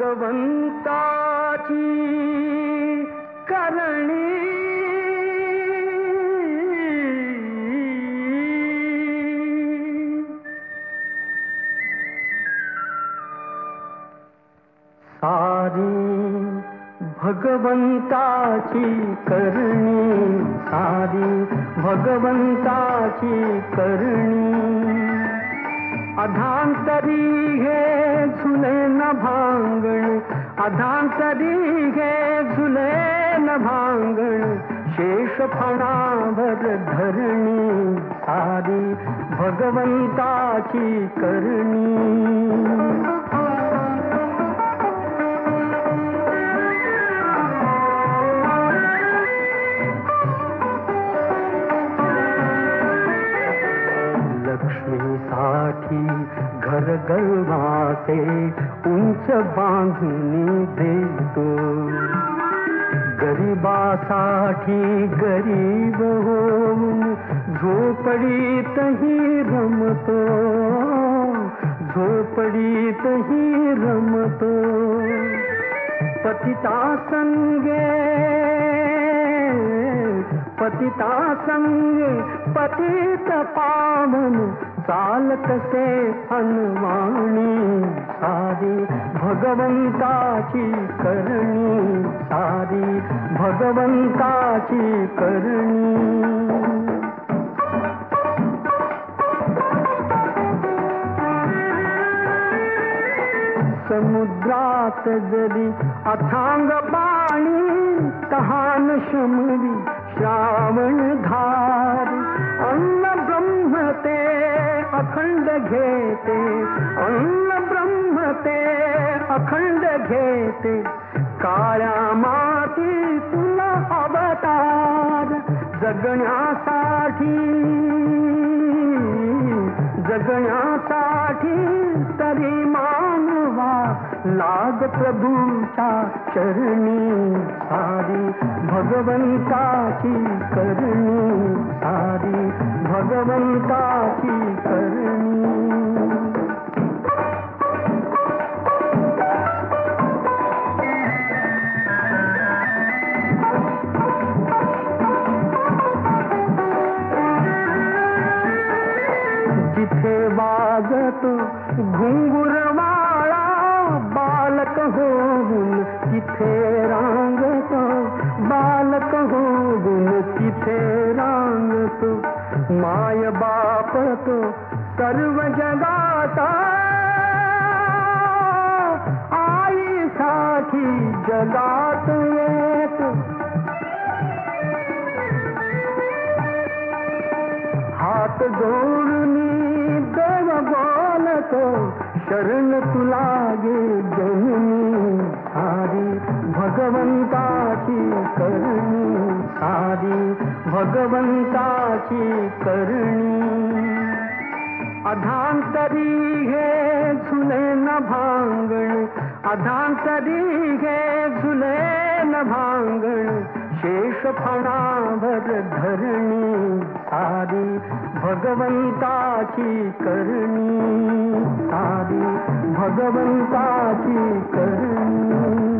भगवंताची करणी. सारी भगवंताची करणी सारी भगवंताची करणी. अधांतरी भांगण। अधांतरी हे झुले न भांगण। शेष फणावर धरणी सारी भगवंताची करणी। घर गलवासे उंच बांधून देतो गरीबासाठी गरीब होऊन झोपडीतही रमतो झोपडीतही रमतो पतिता संगे पतिता संगे पतित पावन चालत से अनवाणी सारी भगवंताची करणी सारी भगवंताची करणी समुद्रात जरी अथांग पाणी, तहान शमरी श्रावण धार, अन्न ब्रह्म ते अखंड घेते अन्न ब्रह्म ते अखंड घेते। काळ्या माती तुला अवतार जगण्यासाठी। लाग प्रभूच्या चरणी सारी भगवंताची करणी सारी भगवंताची करणी। जिथे वाजतो घुंगुरवाळा बालक होऊन तिथे रांगतो बालक होऊन तिथे रांगतो माय बाप तो सर्व जगाता। आईसाठी जगात येतो हात जोडूनी देव बोलतो, शरण तुला गे जननी सारी भगवंताची करणी सारी भगवंता की करणी. अधांतरी हे झुले न भांगण, अधांतरी हे झुले न भांगण, शेष फणावर धरणी सारी भगवंताची करणी. सारी भगवंता की करणी.